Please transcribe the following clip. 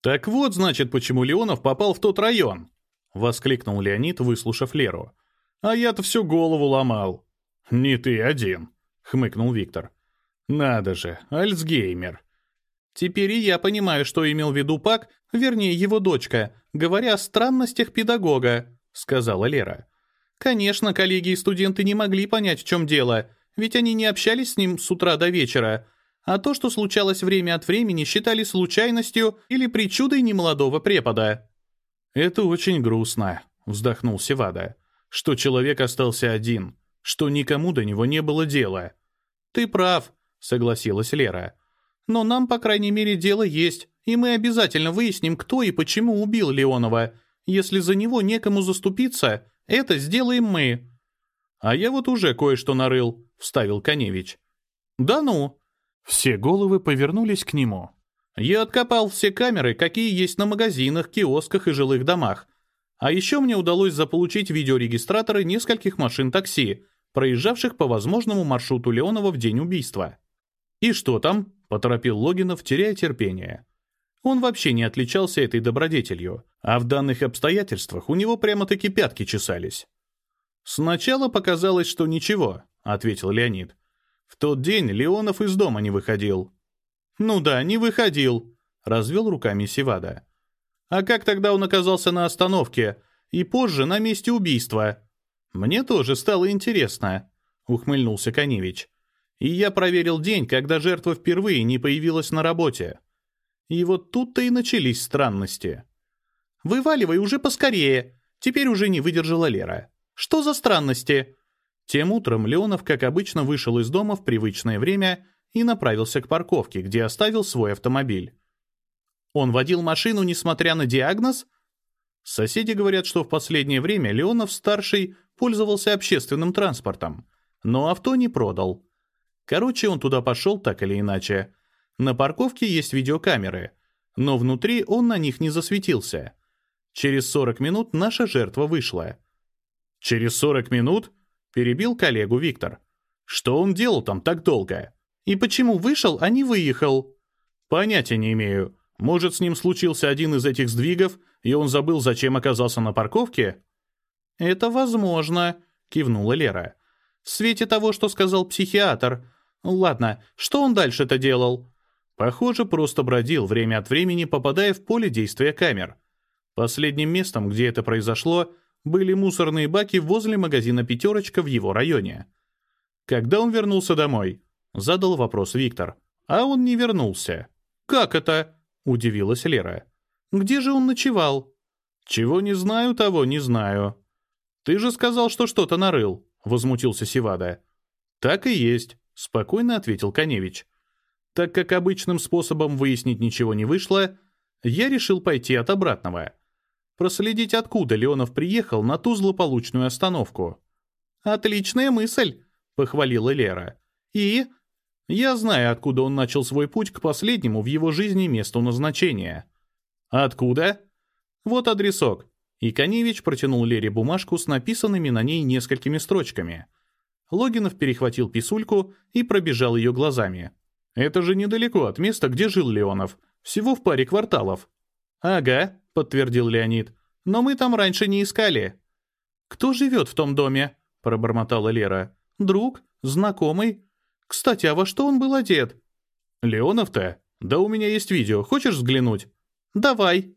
«Так вот, значит, почему Леонов попал в тот район!» — воскликнул Леонид, выслушав Леру. «А я-то всю голову ломал». «Не ты один», — хмыкнул Виктор. «Надо же, Альцгеймер». «Теперь и я понимаю, что имел в виду Пак, вернее, его дочка, говоря о странностях педагога», — сказала Лера. «Конечно, коллеги и студенты не могли понять, в чем дело, ведь они не общались с ним с утра до вечера, а то, что случалось время от времени, считали случайностью или причудой немолодого препода». «Это очень грустно», — вздохнул Севада, «что человек остался один, что никому до него не было дела». «Ты прав», — согласилась Лера. «Но нам, по крайней мере, дело есть, и мы обязательно выясним, кто и почему убил Леонова. Если за него некому заступиться, это сделаем мы». «А я вот уже кое-что нарыл», — вставил Коневич. «Да ну?» Все головы повернулись к нему. Я откопал все камеры, какие есть на магазинах, киосках и жилых домах. А еще мне удалось заполучить видеорегистраторы нескольких машин такси, проезжавших по возможному маршруту Леонова в день убийства. «И что там?» — поторопил Логинов, теряя терпение. Он вообще не отличался этой добродетелью, а в данных обстоятельствах у него прямо-таки пятки чесались. «Сначала показалось, что ничего», — ответил Леонид. «В тот день Леонов из дома не выходил. «Ну да, не выходил», — развел руками Сивада. «А как тогда он оказался на остановке? И позже на месте убийства?» «Мне тоже стало интересно», — ухмыльнулся Коневич. «И я проверил день, когда жертва впервые не появилась на работе. И вот тут-то и начались странности». «Вываливай уже поскорее», — теперь уже не выдержала Лера. «Что за странности?» Тем утром Леонов, как обычно, вышел из дома в привычное время и направился к парковке, где оставил свой автомобиль. Он водил машину, несмотря на диагноз? Соседи говорят, что в последнее время Леонов-старший пользовался общественным транспортом, но авто не продал. Короче, он туда пошел так или иначе. На парковке есть видеокамеры, но внутри он на них не засветился. Через 40 минут наша жертва вышла. «Через 40 минут?» — перебил коллегу Виктор. «Что он делал там так долго?» И почему вышел, а не выехал? Понятия не имею. Может, с ним случился один из этих сдвигов, и он забыл, зачем оказался на парковке? Это возможно, кивнула Лера. В свете того, что сказал психиатр. Ладно, что он дальше-то делал? Похоже, просто бродил время от времени, попадая в поле действия камер. Последним местом, где это произошло, были мусорные баки возле магазина «Пятерочка» в его районе. Когда он вернулся домой? — задал вопрос Виктор. «А он не вернулся». «Как это?» — удивилась Лера. «Где же он ночевал?» «Чего не знаю, того не знаю». «Ты же сказал, что что-то нарыл», — возмутился Сивада. «Так и есть», — спокойно ответил Коневич. «Так как обычным способом выяснить ничего не вышло, я решил пойти от обратного. Проследить, откуда Леонов приехал на ту злополучную остановку». «Отличная мысль», — похвалила Лера. «И?» Я знаю, откуда он начал свой путь к последнему в его жизни месту назначения. Откуда? Вот адресок. И Коневич протянул Лере бумажку с написанными на ней несколькими строчками. Логинов перехватил писульку и пробежал ее глазами. «Это же недалеко от места, где жил Леонов. Всего в паре кварталов». «Ага», — подтвердил Леонид. «Но мы там раньше не искали». «Кто живет в том доме?» — пробормотала Лера. «Друг? Знакомый? Кстати, а во что он был одет? Леонов-то? Да у меня есть видео, хочешь взглянуть? Давай.